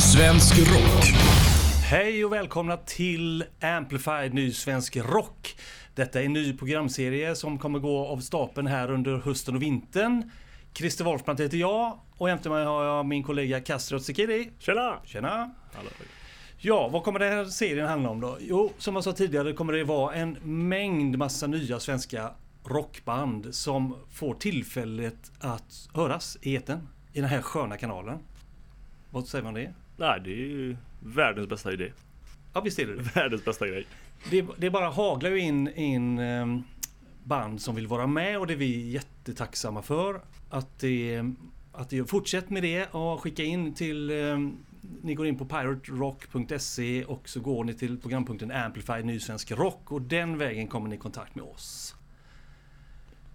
svensk rock. Hej och välkomna till Amplified Ny Svensk Rock. Detta är en ny programserie som kommer gå av stapeln här under hösten och vintern. Christer Wolfbrandt heter jag och jämte mig har jag min kollega Kastrot Sekiri. Tjena! Tjena! Ja, vad kommer den här serien handla om då? Jo, som jag sa tidigare kommer det vara en mängd massa nya svenska rockband som får tillfället att höras i etern i den här sköna kanalen. Vad säger man det? Nej, det är ju världens bästa idé. Ja, visst är det det. Världens bästa grej. Det, det bara haglar ju in, in ehm, band som vill vara med och det är vi jättetacksamma för. Att det, att det fortsätt med det och skicka in till ehm, ni går in på piraterock.se och så går ni till programpunkten Amplified Nysvensk Rock och den vägen kommer ni i kontakt med oss.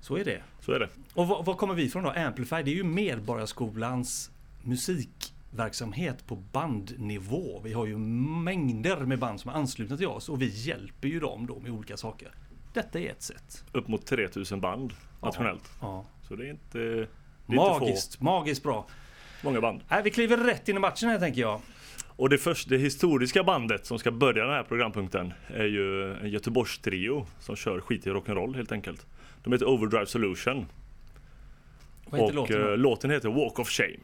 Så är det. Så är det. Och var, var kommer vi ifrån då? Amplified det är ju Medborgarskolans musikverksamhet på bandnivå. Vi har ju mängder med band som är anslutna till oss och vi hjälper ju dem då med olika saker. Detta är ett sätt. Upp mot 3000 band nationellt. Ja. Så det är inte, det är Magiskt, magiskt bra. inte få, många band. Nej, vi kliver rätt in i matchen här tänker jag. Och det första, det historiska bandet som ska börja den här programpunkten är ju en Göteborgstrio som kör skit i rock'n'roll helt enkelt. De heter Overdrive Solution. Vad heter och låten? eh, låten heter Walk of Shame.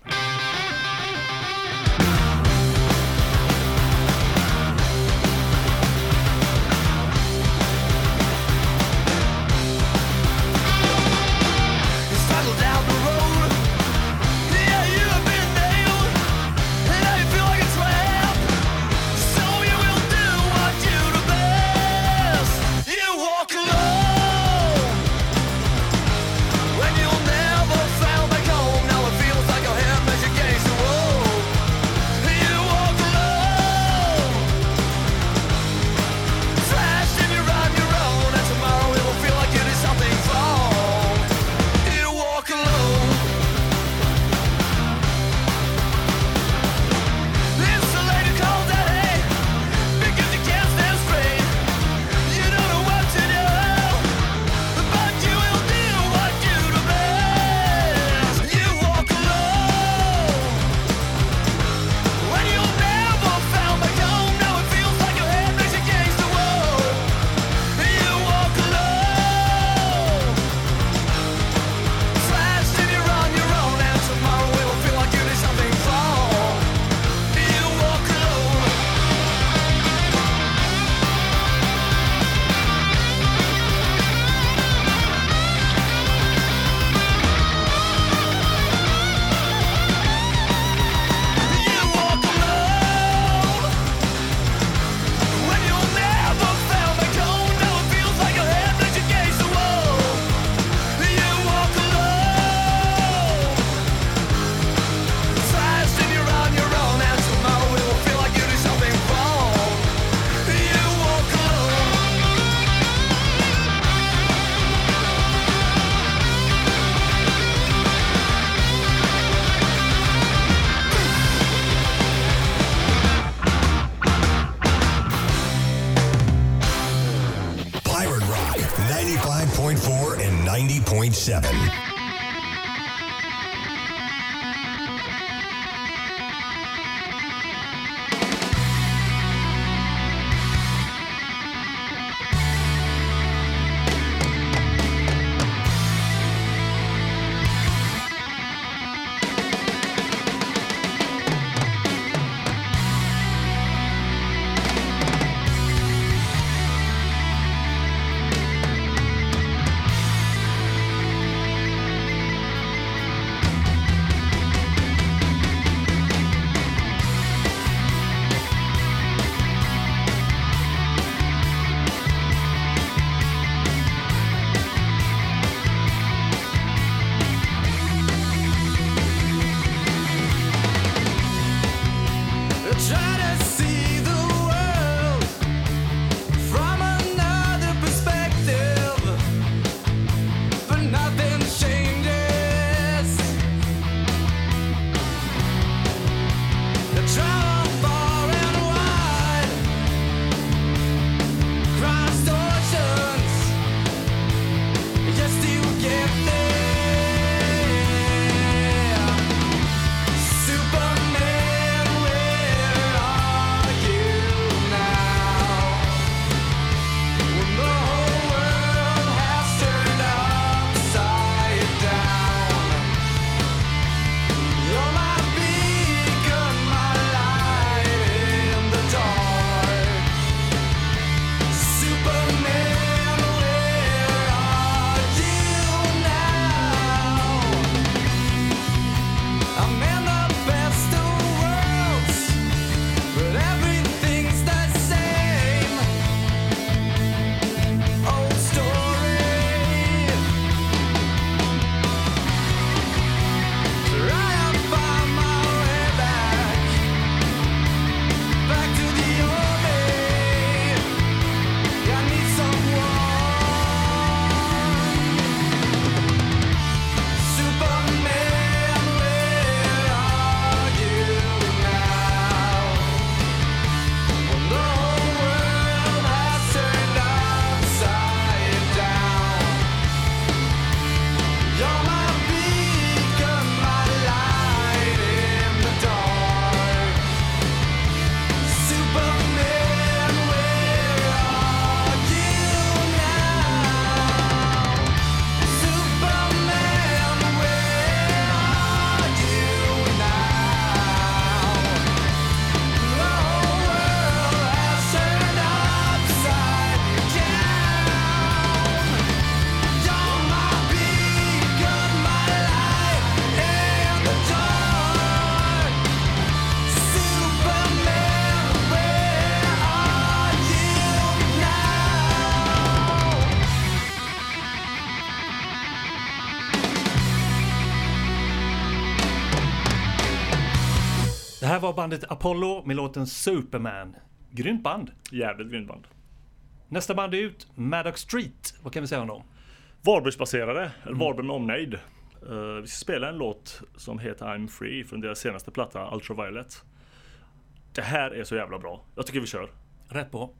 var bandet Apollo med låten Superman. Grymt band. Jävligt grymt band. Nästa band är ut, Maddox Street. Vad kan vi säga om dem? Varbergsbaserade, eller mm. Varberg med omnejd. Eh, vi ska spela en låt som heter I'm Free från deras senaste platta Ultraviolet. Det här är så jävla bra. Jag tycker vi kör. Rätt på.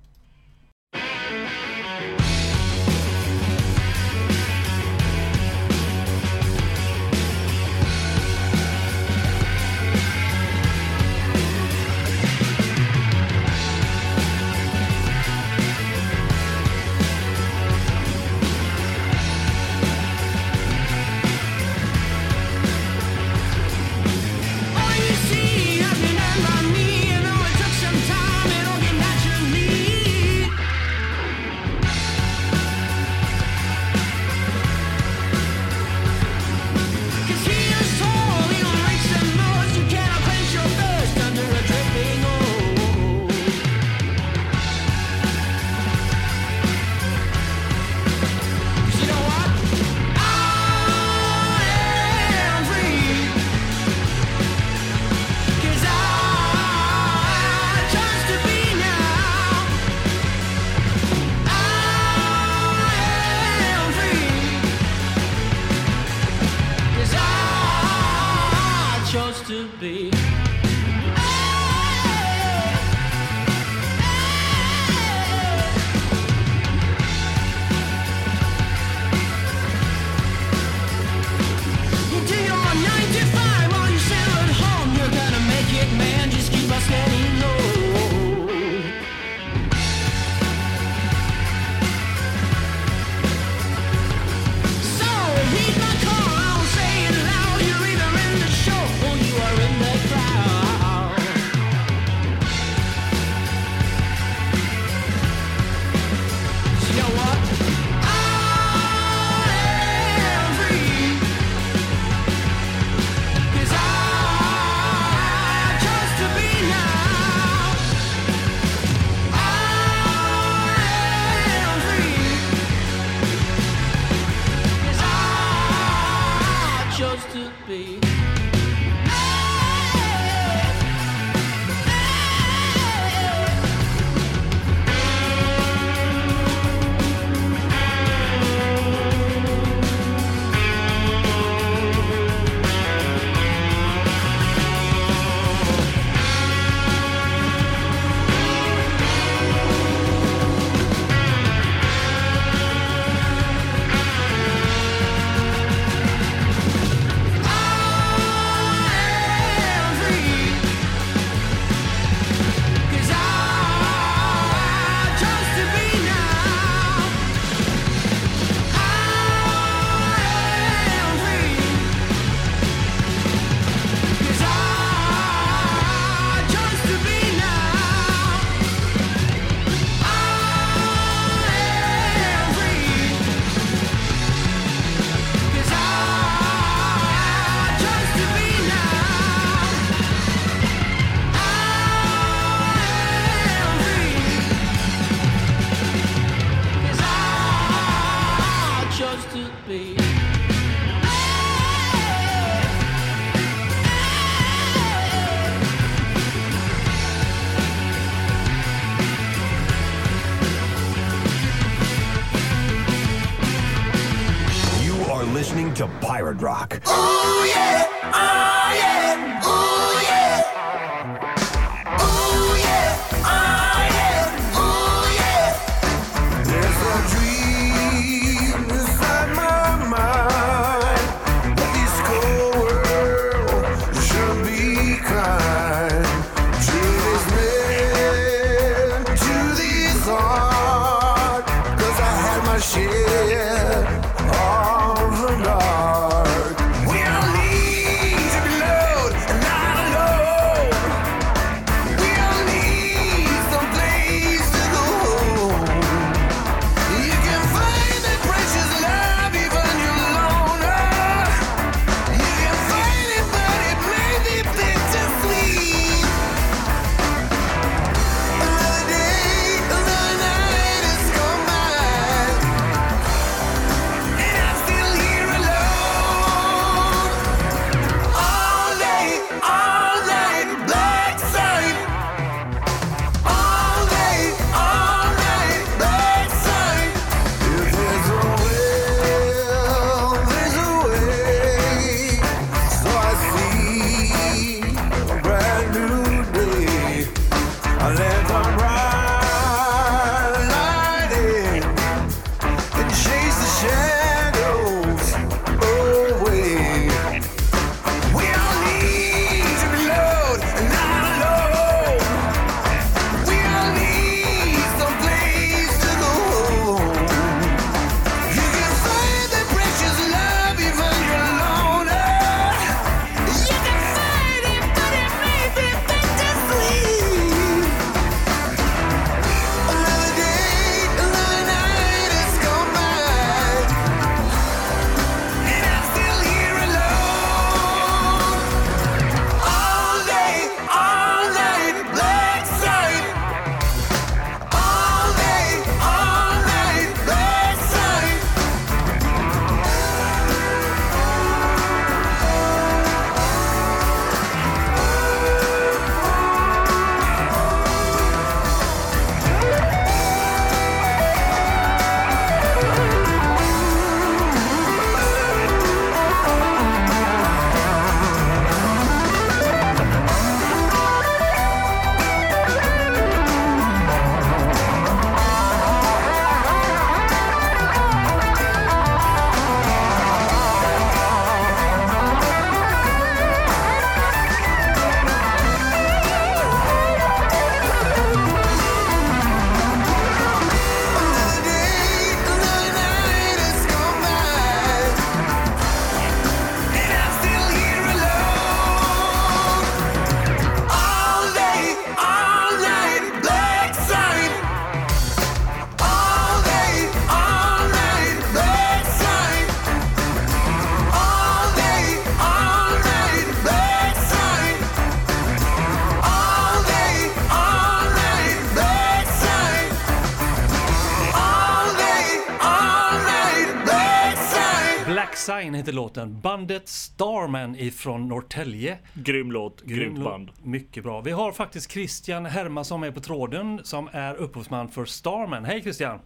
Bandet Starman ifrån Norrtälje. Grym låt, grymt låt. band. Mycket bra. Vi har faktiskt Christian Hermansson med på tråden som är upphovsman för Starman. Hej Christian!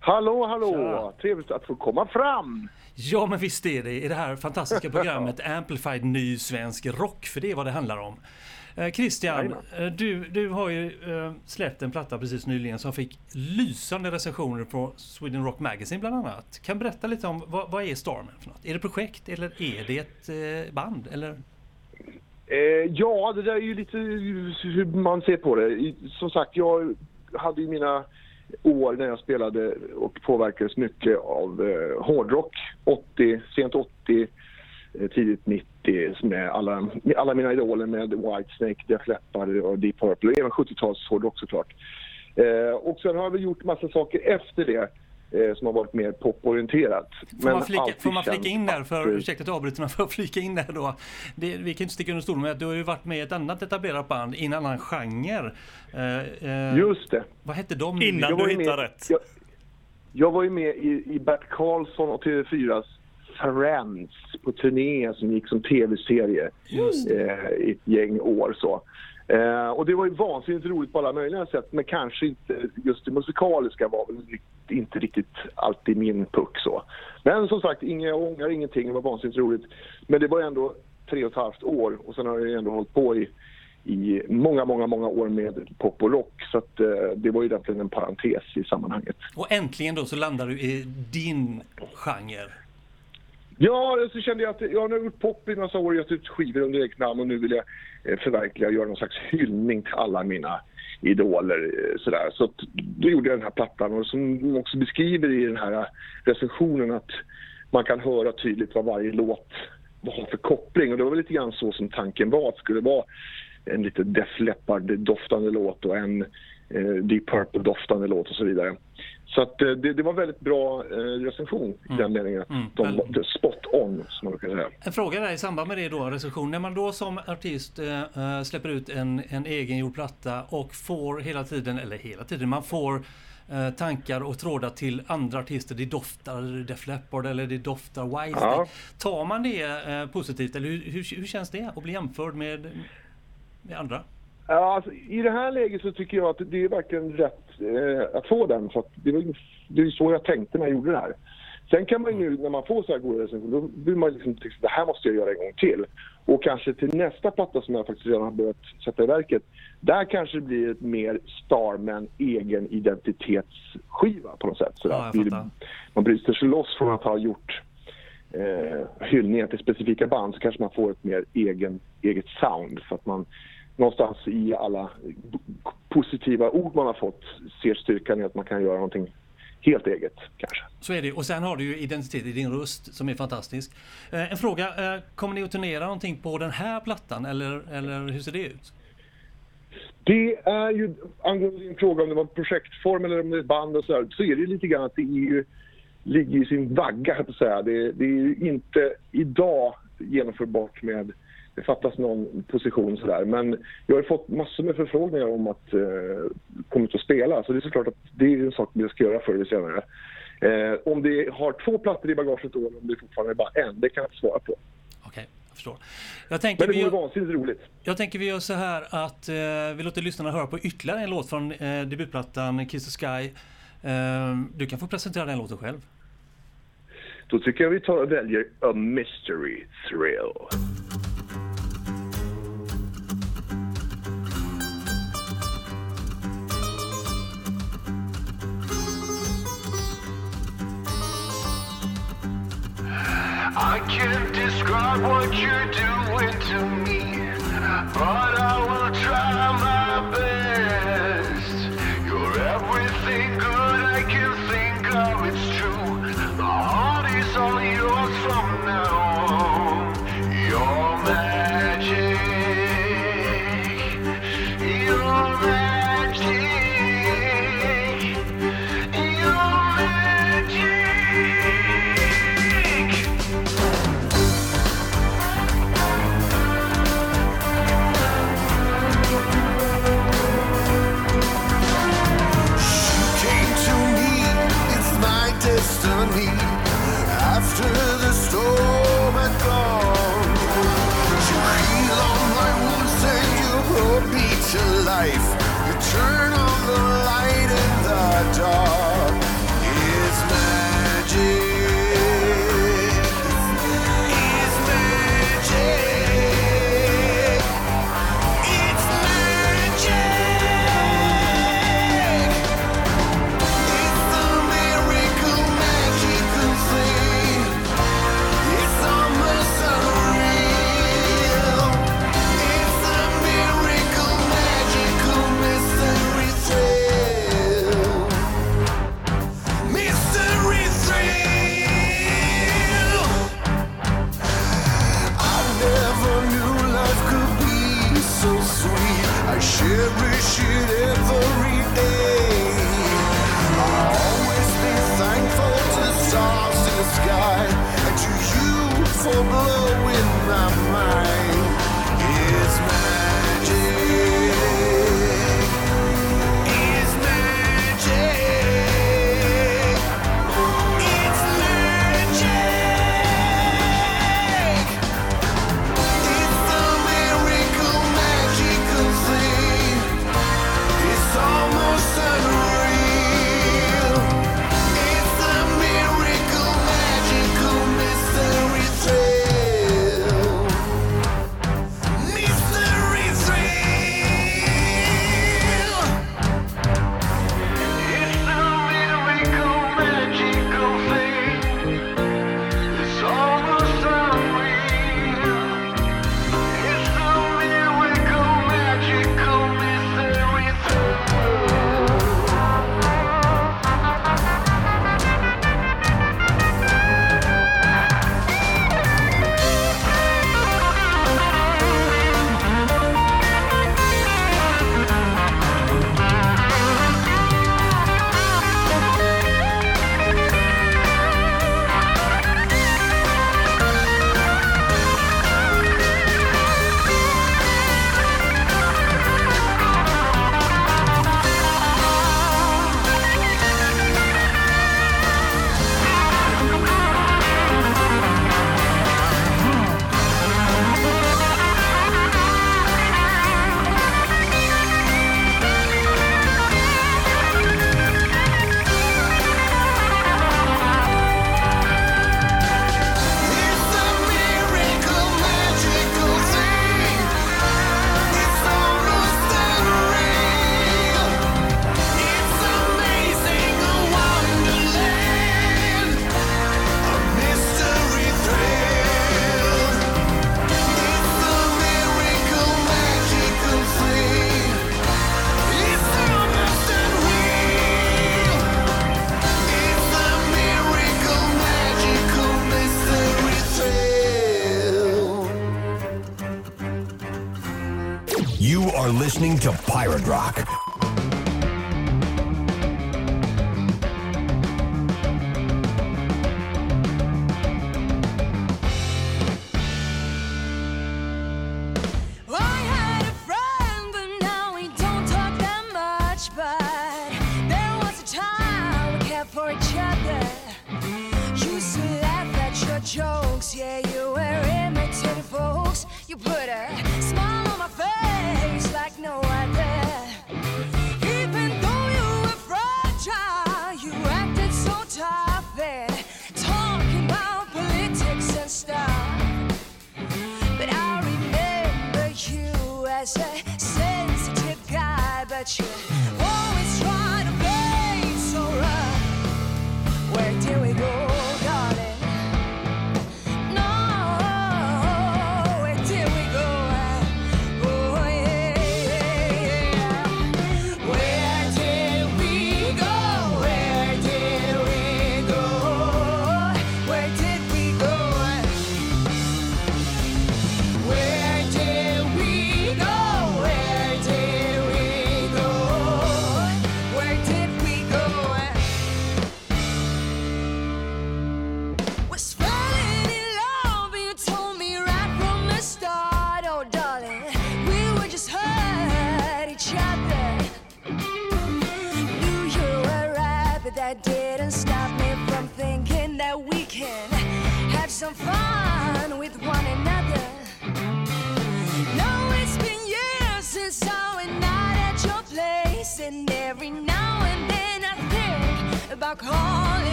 Hallå, hallå! Tja. Trevligt att få komma fram! Ja, men visst är det i det här fantastiska programmet Amplified Ny Svensk Rock, för det är vad det handlar om. Eh, Christian, eh, du, du har ju eh, släppt en platta precis nyligen som fick lysande recensioner på Sweden Rock Magazine bland annat. Kan berätta lite om vad, vad är Starman för något? Är det projekt eller är det ett band? Eller? Ja, det där är ju lite hur man ser på det. Som sagt, jag hade ju mina år när jag spelade och påverkades mycket av hårdrock. 80, sent 80, eh, tidigt 90 med alla, med alla mina idoler med Whitesnake, Def Leppard och Deep Purple och även 70-tals hårdrock såklart. Eh, och sen har vi gjort massa saker efter det eh, som har varit mer poporienterat. Får man, flika, får man flika in där, för, ursäkta att jag avbryter, men får jag flika in där då? Det, vi kan inte sticka under stolen med att du har ju varit med i ett annat etablerat band i en annan genre. Eh, eh, Just det. Vad hette de? Innan du med- rätt. Jag, jag var ju med i, i Bert Karlsson och TV4s Friends på turné som gick som tv-serie eh, i ett gäng år. så. Eh, och det var ju vansinnigt roligt på alla möjliga sätt men kanske inte just det musikaliska var väl inte riktigt alltid min puck så. Men som sagt, inga, jag ångrar ingenting, det var vansinnigt roligt. Men det var ändå tre och ett halvt år och sen har jag ändå hållit på i i många, många, många år med pop och rock. Så att, eh, det var ju egentligen en parentes i sammanhanget. Och äntligen då så landar du i din genre. Ja, så kände jag att jag har gjort pop i massa år, jag har skivor under eget namn och nu vill jag eh, förverkliga och göra någon slags hyllning till alla mina idoler. Eh, sådär. Så att, då gjorde jag den här plattan och som också beskriver i den här eh, recensionen att man kan höra tydligt vad varje låt har för koppling och det var lite grann så som tanken var att det skulle vara en lite Def Leppard-doftande låt och en eh, Deep Purple-doftande låt och så vidare. Så att, eh, det, det var väldigt bra eh, recension i den meningen Mm, de var spot on, som man brukar säga. En fråga där i samband med det då, recension. När man då som artist eh, släpper ut en, en egengjord platta och får hela tiden, eller hela tiden, man får tankar och trådar till andra artister. Det doftar Def Leppard eller det doftar Whitesnake. Ja. Tar man det positivt eller hur, hur, hur känns det att bli jämförd med, med andra? Ja, alltså, I det här läget så tycker jag att det är verkligen rätt eh, att få den. För det, var, det är så jag tänkte när jag gjorde det här. Sen kan man ju nu när man får så här goda recensioner, då vill man liksom tycka att det här måste jag göra en gång till. Och kanske till nästa platta som jag faktiskt redan har börjat sätta i verket, där kanske det blir ett mer Starman egen identitetsskiva på något sätt. Så Ja, det- man bryter sig loss från att ha gjort eh, hyllningar till specifika band så kanske man får ett mer egen, eget sound. För att man någonstans i alla positiva ord man har fått ser styrkan i att man kan göra någonting helt eget kanske. Så är det. Och sen har du ju identitet i din röst som är fantastisk. Eh, en fråga, eh, kommer ni att turnera någonting på den här plattan eller, eller hur ser det ut? Det är ju, angående din fråga om det var projektform eller om det är ett band och så här, så är det lite grann att det är ju, ligger i sin vagga, att säga. Det, det är ju inte idag genomförbart med, det fattas någon position sådär. Men jag har fått massor med förfrågningar om att eh, komma ut och spela. Så det är såklart att det är en sak vi ska göra förr eller senare. Eh, om det har två plattor i bagaget då, eller om det fortfarande är bara en, det kan jag inte svara på. Okej, jag förstår. Jag tänker, Men det vore vansinnigt roligt. jag tänker vi gör så här att eh, vi låter lyssnarna höra på ytterligare en låt från eh, debutplattan Kiss the Sky. Eh, du kan få presentera den låten själv. Då tycker jag vi tar och väljer A Mystery Thrill. I can't describe what you're doing to me, but I will try my best. You're everything good I can think of, it's true. My heart is all yours from now on. for each other. Used to laugh at your jokes, yeah, you were imitating folks. You put a smile on my face like no one.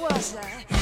wasn't.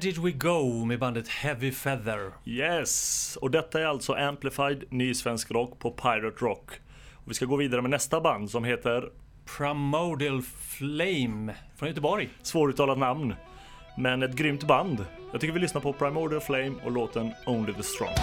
Did We Go med bandet Heavy Feather. Yes, och detta är alltså Amplified, ny svensk rock på Pirate Rock. Och vi ska gå vidare med nästa band som heter Primordial Flame från Göteborg. Svåruttalat namn, men ett grymt band. Jag tycker vi lyssnar på Primordial Flame och låten Only the Strong.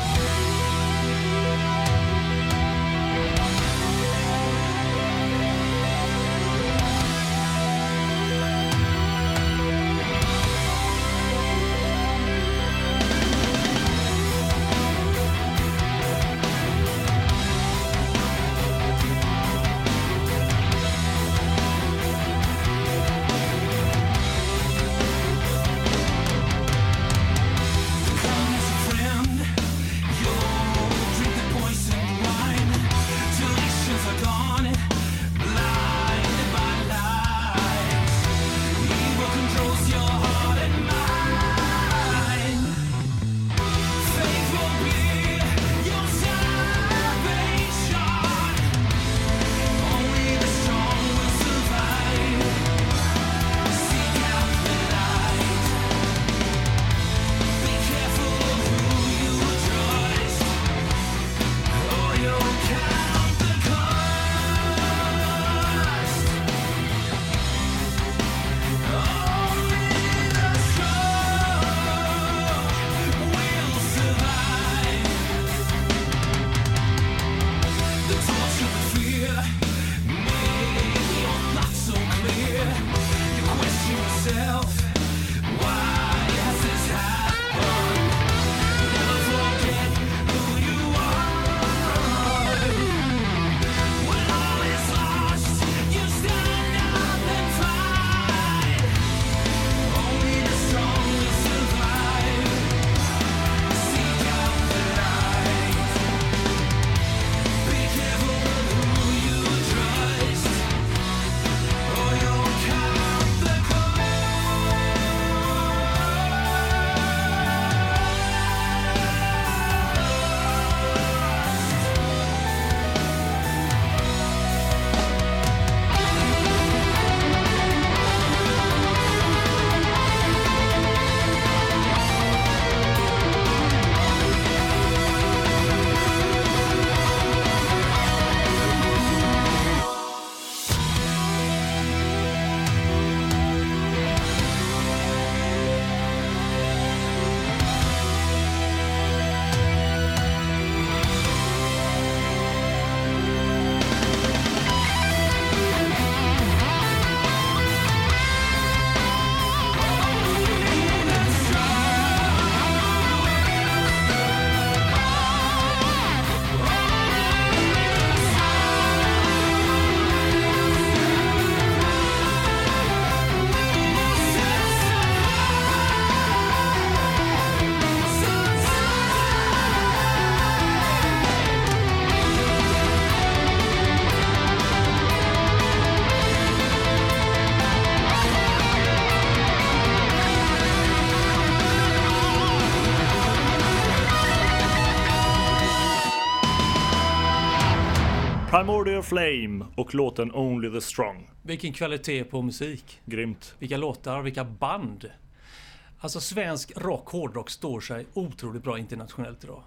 Primordial Flame och låten Only the Strong. Vilken kvalitet på musik. Grymt. Vilka låtar, vilka band. Alltså svensk rock, hårdrock står sig otroligt bra internationellt idag.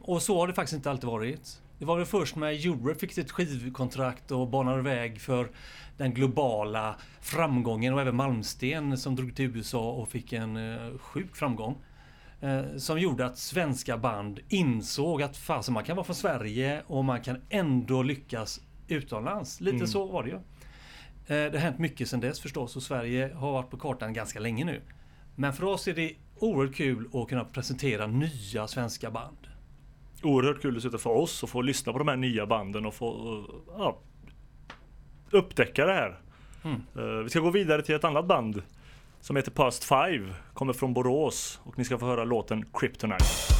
Och så har det faktiskt inte alltid varit. Det var väl först när Europe fick sitt skivkontrakt och banade väg för den globala framgången och även Malmsten som drog till USA och fick en eh, sjuk framgång. Eh, som gjorde att svenska band insåg att fasen man kan vara från Sverige och man kan ändå lyckas utomlands. Lite så var det ju. Eh, Det har hänt mycket sedan dess förstås och Sverige har varit på kartan ganska länge nu. Men för oss är det oerhört kul att kunna presentera nya svenska band. Oerhört kul dessutom för oss att få lyssna på de här nya banden och få uh, ja, upptäcka det här. Eh, vi ska gå vidare till ett annat band som heter Past Five. Kommer från Borås och ni ska få höra låten Kryptonite.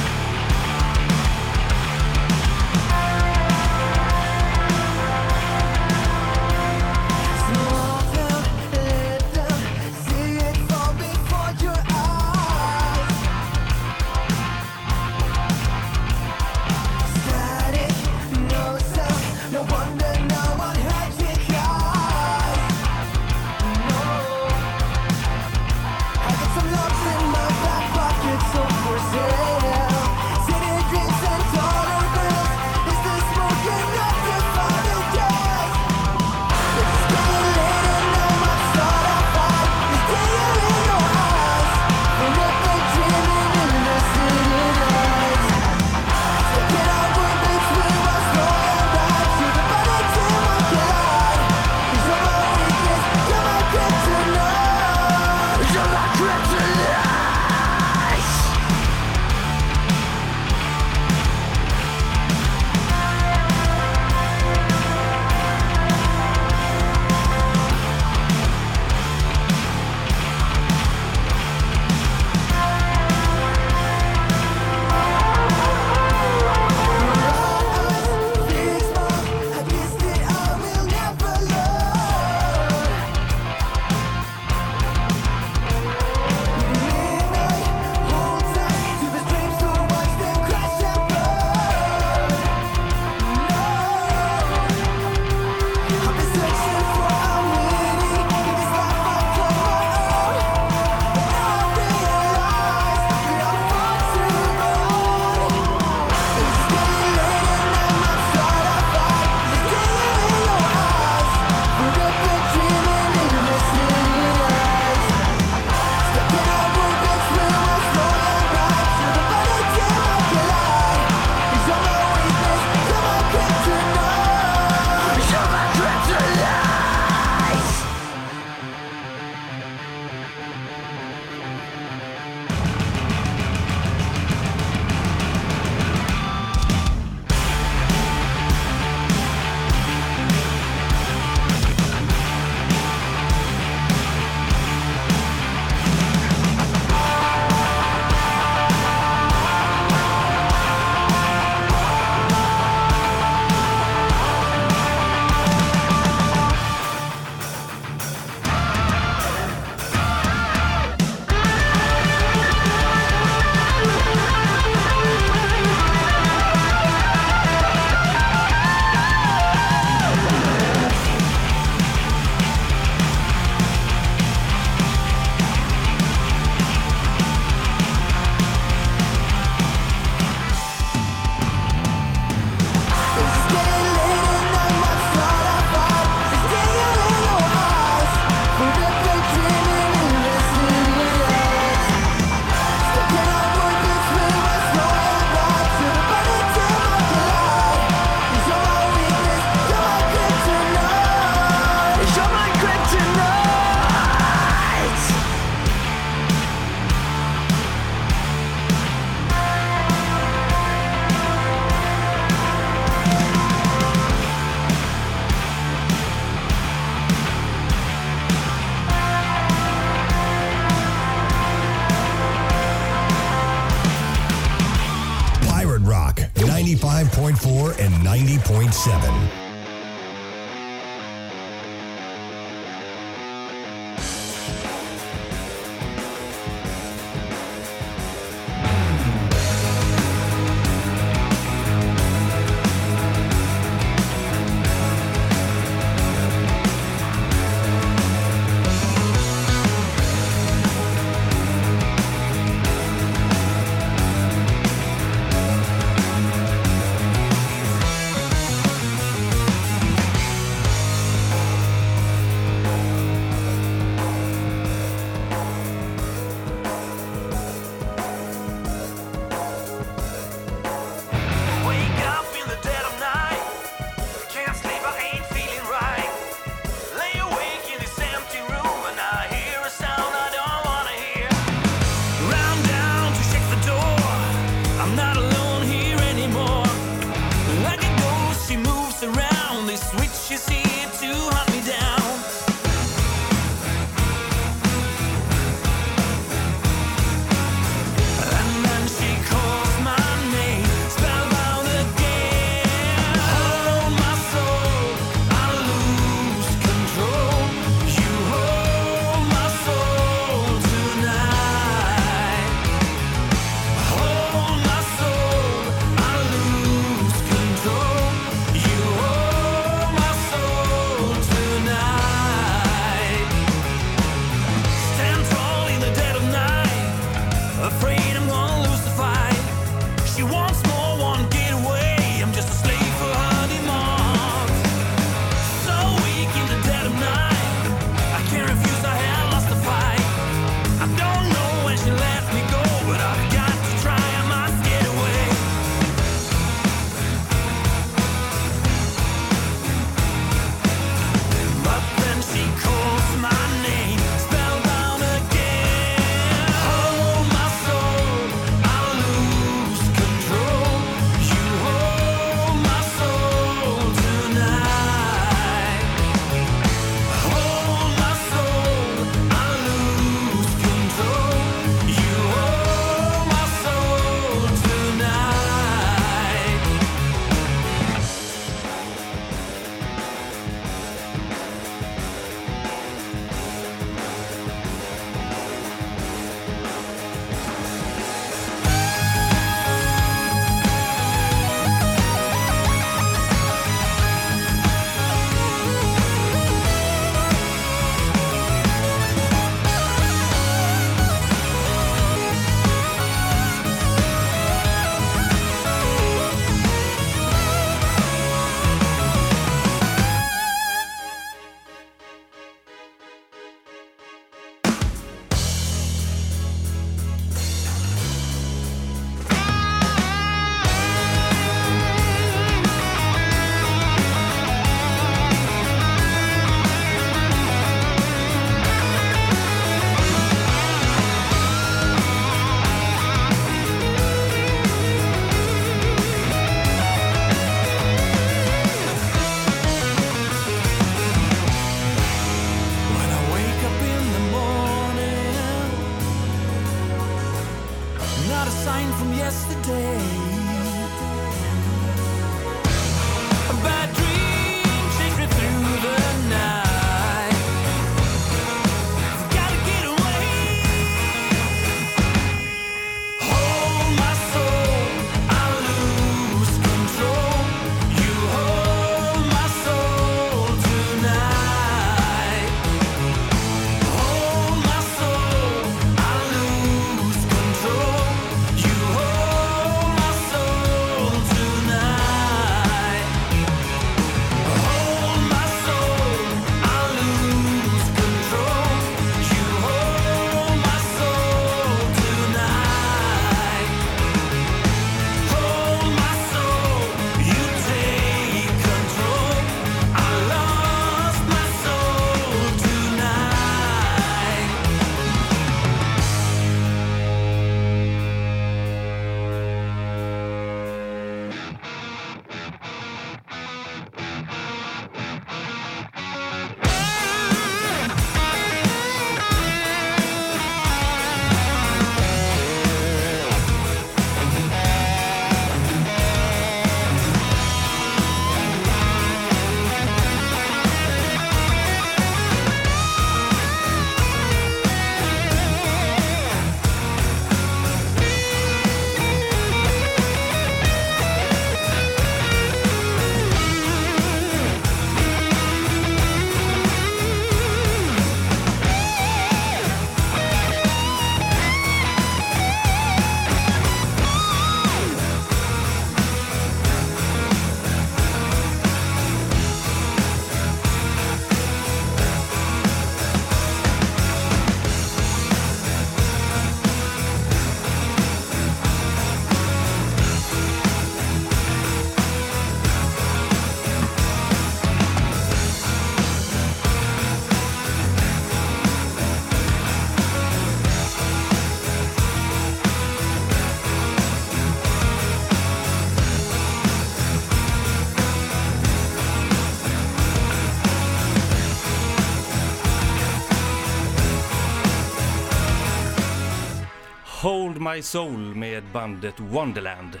My Soul med bandet Wonderland.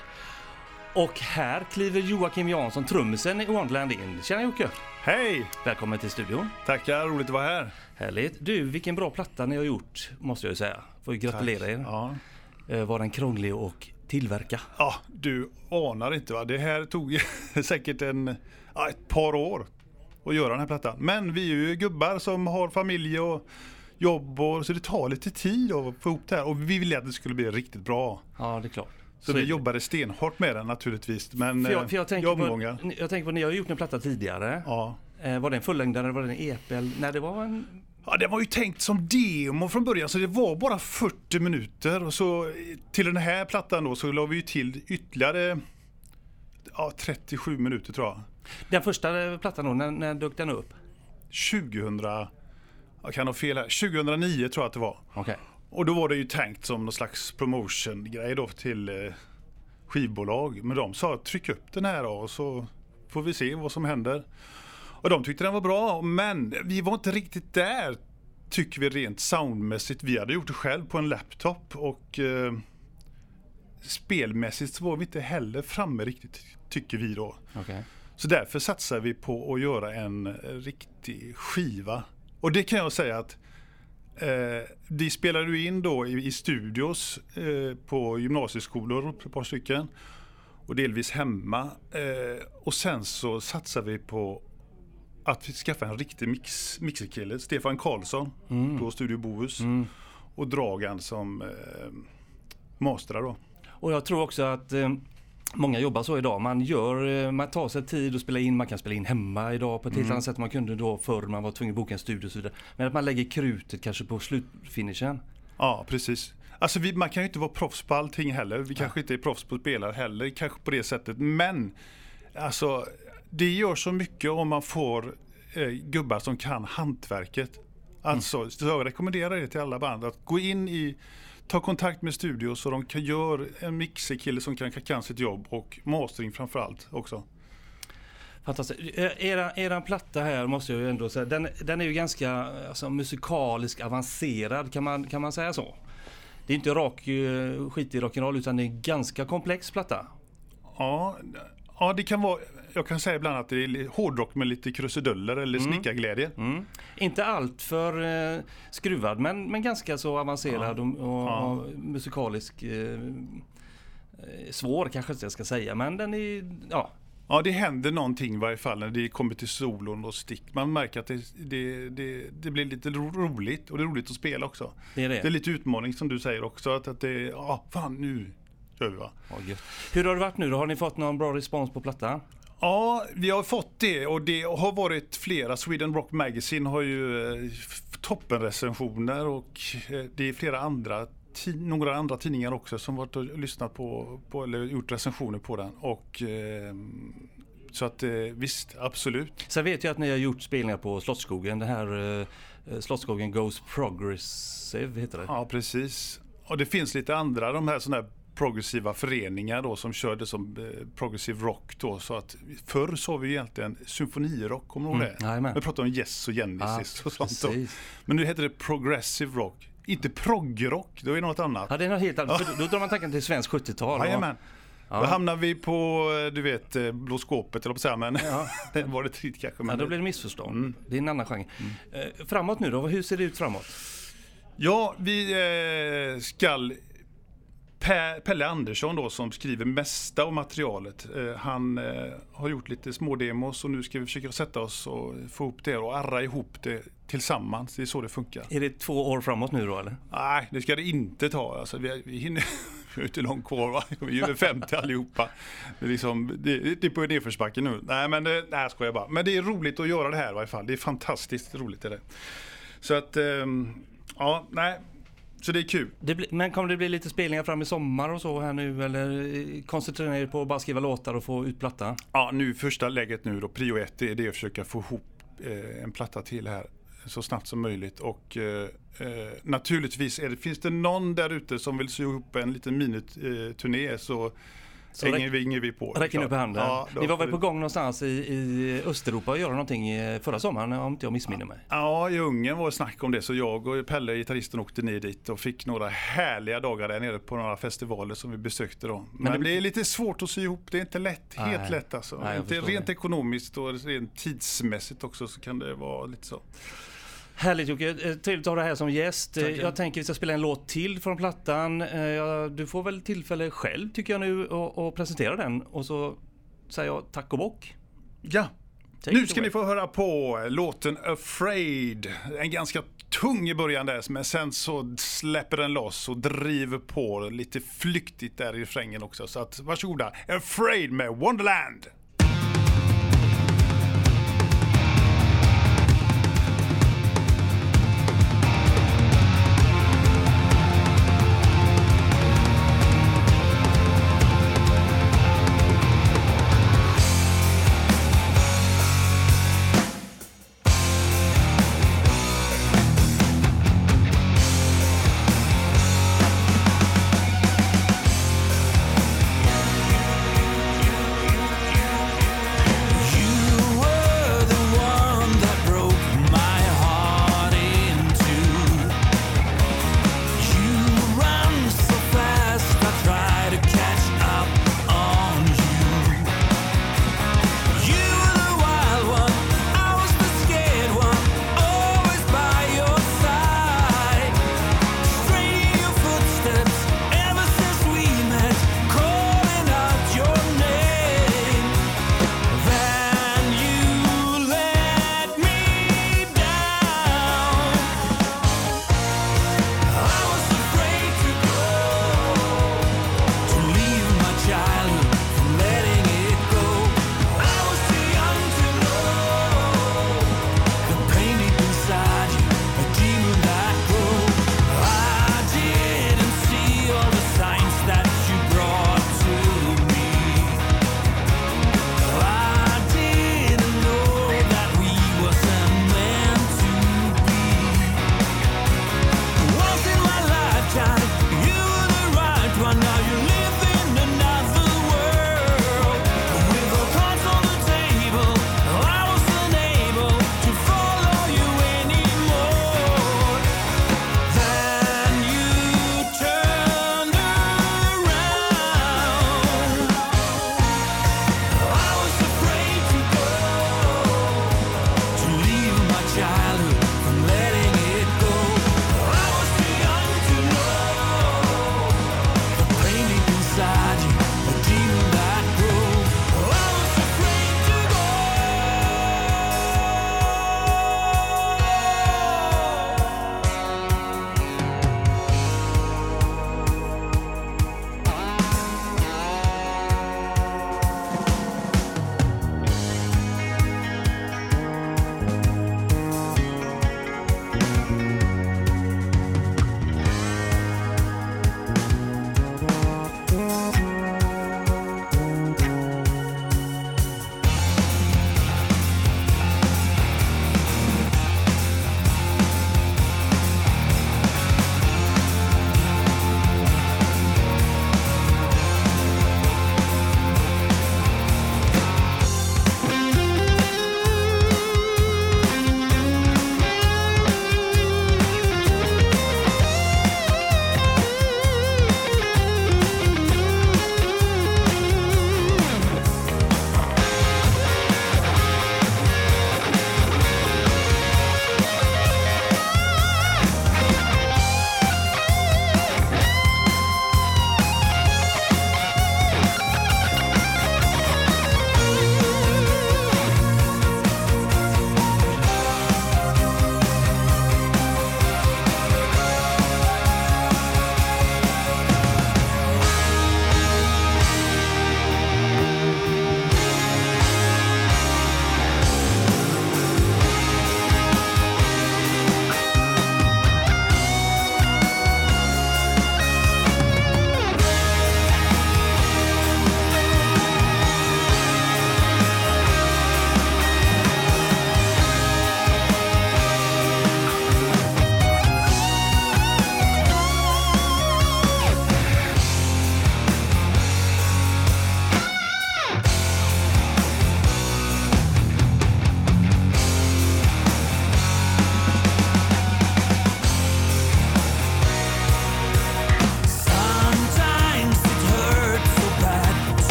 Och här kliver Joakim Jansson, trummisen i Wonderland in. Tjena Jocke! Hej! Välkommen till studion. Tackar, roligt att vara här. Härligt. Du, vilken bra platta ni har gjort, måste jag ju säga. Får ju gratulera er. Ja. Eh, Var den krånglig och tillverka? ja, du anar inte va. Det här tog säkert en, ja, ett par år att göra den här plattan. Men vi är ju gubbar som har familj och jobb och så det tar lite tid att få ihop det här. Och vi ville att det skulle bli riktigt bra. Ja, det är klart. Så, är vi jobbade stenhårt med den naturligtvis. Men För jag, för jag, eh, tänker omgångar. på, jag tänker på, ni har gjort en platta tidigare. Ja. Eh, Var det en fullängdare eller var det en EP? Nej, det var en... Ja, det var ju tänkt som demo från början så det var bara 40 minuter. Och så till den här plattan då så la vi ju till ytterligare ja, 37 minuter tror jag. Den första eh, plattan då, när, när dök den upp? 2000, jag kan ha fel här, 2009 tror jag att det var. Okej. Och då var det ju tänkt som någon slags promotion-grej då till eh, skivbolag. Men de sa tryck upp den här och så får vi se vad som händer. Och de tyckte den var bra men vi var inte riktigt där tycker vi rent soundmässigt. Vi hade gjort det själv på en laptop och eh, spelmässigt så var vi inte heller framme riktigt tycker vi då. okej. Så därför satsar vi på att göra en eh, riktig skiva. Och det kan jag säga att eh, vi spelade ju in då i, i studios eh, på gymnasieskolor, ett par stycken. Och delvis hemma. Eh, och sen så satsar vi på att vi skaffar en riktig mix, mixerkille. Stefan Karlsson på Studio Bohus. Och Dragan som eh, masterar då. Och jag tror också att eh, många jobbar så idag. Man, gör, eh, man tar sig tid att spela in. Man kan spela in hemma idag på ett helt annat sätt man kunde då förr. Man var tvungen att boka en studio och så vidare. Men att man lägger krutet kanske på slutfinishen. Ja, precis. Alltså vi, man kan ju inte vara proffs på allting heller. Vi kanske inte är proffs på spelare heller, kanske på det sättet. Men alltså, det gör så mycket om man får eh, gubbar som kan hantverket. Alltså, så jag rekommenderar det till alla band att gå in i Ta kontakt med studio så de kan göra en mixerkille som kan, kan sitt jobb och mastering framförallt också. Fantastiskt. Eh, Era, eran platta här måste jag ju ändå säga, den, den är ju ganska alltså, musikalisk avancerad, kan man, kan man säga så? Det är inte rak eh, skit i rock'n'roll utan det är en ganska komplex platta. Ja, ja, det kan vara, jag kan säga ibland att det är hårdrock med lite krusiduller eller snickarglädje. Mm. Inte allt för eh, skruvad men, men ganska så avancerad och, och, Ja. och musikalisk eh, eh, svår kanske inte jag ska säga men den är, ja. Ja, det händer någonting i varje fall när det kommer till solon och stick. Man märker att det, det, det, det blir lite ro- roligt och det är roligt att spela också. Det är det. Det är lite utmaning som du säger också. Att, att det, ja, fan nu kör vi va. Gött. Hur har det varit nu då? Har ni fått någon bra respons på plattan? Ja, vi har fått det och det har varit flera. Sweden Rock Magazine har ju eh, toppenrecensioner och eh, det är flera andra några andra tidningar också som varit och lyssnat på, på eller gjort recensioner på den. Och, eh, så att eh, visst, absolut. Sen vet jag att ni har gjort spelningar på Slottsskogen. Det här eh, Slottsskogen Goes Progressive heter det. Ja, precis. Och det finns lite andra, de här sådana här progressiva föreningar då som körde som eh, progressive rock då. Så att förr sa vi egentligen symfonirock, kommer du ihåg Mm, det? Vi pratade om Yes och Genesis och sånt då. Men nu heter det progressive rock. Inte proggrock, då är det något annat. Ja, det är något helt annat. Då drar man tanken till svensk 70-tal. Jajamän. Ja. Då hamnar vi på, eh, du vet, eh, blå skåpet eller på säga, men det var det tid kanske. Ja, Men då blir det missförstånd. Mm. Det är en annan genre. Eh, framåt nu då? Hur ser det ut framåt? Ja, vi eh, skall... Per, Pelle Andersson då som skriver mesta av materialet. Eh, han eh, har gjort lite små demos och nu ska vi försöka sätta oss och få ihop det och arra ihop det tillsammans. Det är så det funkar. Är det två år framåt nu då eller? Nej, det ska det inte ta. Alltså, vi, vi hinner vi är inte långt kvar va? Vi är över 50 allihopa. Det är, liksom, det, det är på nedförsbacke nu. Nej, men det, nej, jag skojar bara. Men det är roligt att göra det här i varje fall. Det är fantastiskt roligt. Är det. Så att, ehm, ja, nej. Så det är kul. Det blir, men kommer det bli lite spelningar fram i sommar och så här nu eller eh, koncentrerar ni er på att bara skriva låtar och få ut platta? Ja, nu första läget nu då, prio ett, det är det att försöka få ihop eh, en platta till här så snabbt som möjligt. Och eh, eh, naturligtvis det, finns det någon där ute som vill sy ihop en liten miniturné så Så hänger vi, hänger vi på. Räcker ni upp handen? Ja, Ni var väl på gång någonstans i, i Östeuropa och göra någonting eh, förra sommaren om inte jag missminner mig? Ja, i Ungern var det snack om det så jag och Pelle, gitarristen, åkte ner dit och fick några härliga dagar där nere på några festivaler som vi besökte då. Men, det- det är lite svårt att sy ihop, det är inte lätt, Nej. helt lätt alltså. Nej, inte rent det. ekonomiskt och rent tidsmässigt också så kan det vara lite så. Härligt Jocke, Eh, trevligt att ha dig här som gäst. Eh, Tackar. Jag tänker vi ska spela en låt till från plattan. Eh, Du får väl tillfälle själv tycker jag nu att att presentera den och så säger jag tack och bock. Ja, Take nu ska ni få höra på låten Afraid. En ganska tung i början där, men sen så släpper den loss och driver på lite flyktigt där i refrängen också. Så att varsågoda, Afraid med Wonderland.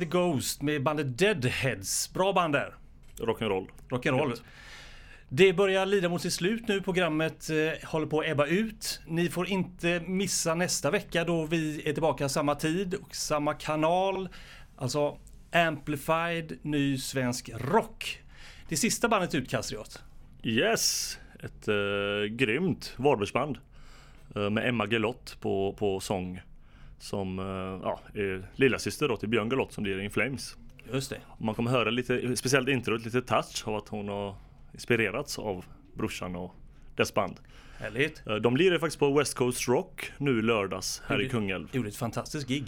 The Ghost med bandet Deadheads. Bra band där. Rock'n'roll. Rock'n'roll. Det börjar lida mot sitt slut nu. Programmet eh, håller på att ebba ut. Ni får inte missa nästa vecka då vi är tillbaka samma tid och samma kanal. Alltså Amplified ny svensk rock. Det sista bandet ut Kastriot. Yes! Ett uh, grymt Varbergsband. Uh, med Emma Gelott på, på sång. Som uh, ja, är lillasyster då till Björn Gelott som lirar In Flames. Just det. Man kommer höra lite, speciellt introt, lite touch av att hon har inspirerats av brorsan och dess band. Härligt. Uh, De lirar faktiskt på West Coast Rock nu i lördags här i Gjorde- Kungälv. Gjorde ett fantastiskt gig.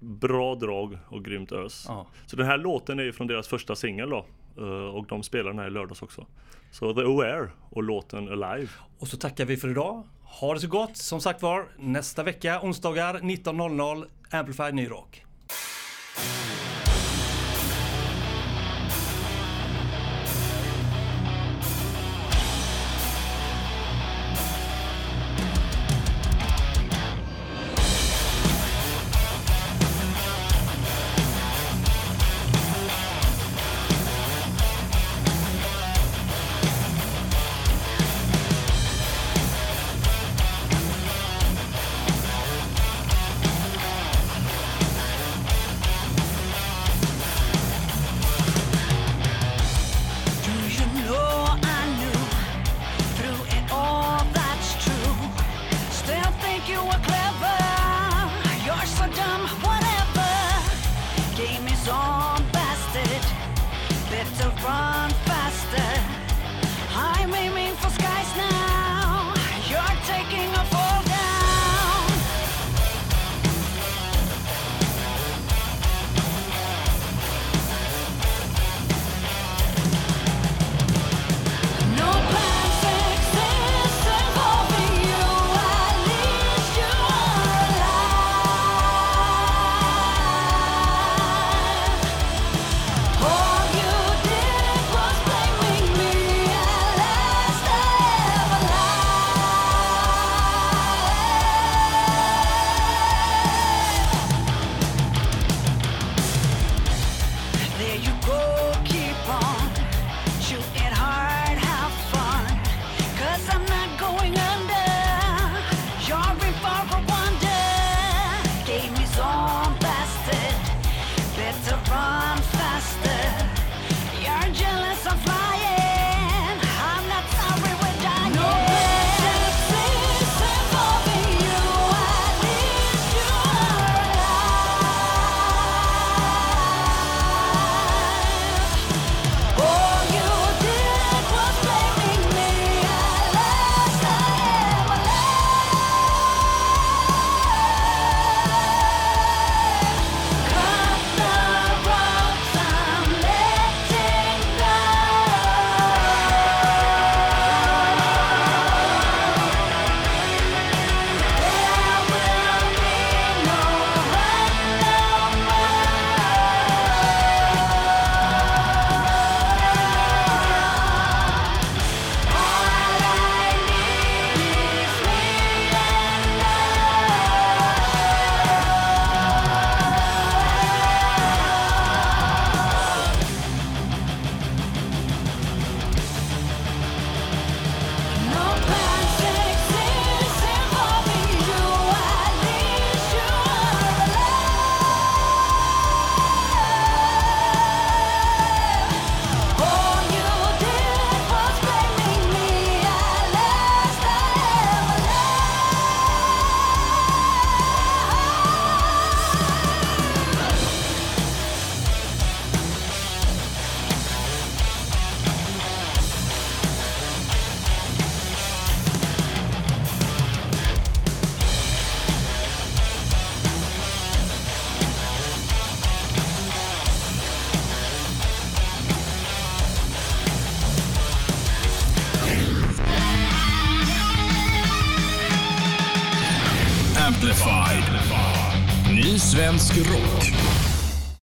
Bra drag och grymt ös. Ja. Så den här låten är ju från deras första singel då. Eh, Och de spelar den här i lördags också. Så The Aware och låten Alive. Och så tackar vi för idag. Ha det så gott. Som sagt var, nästa vecka onsdagar 19.00 Amplified Ny Rock.